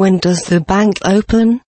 When does the bank open?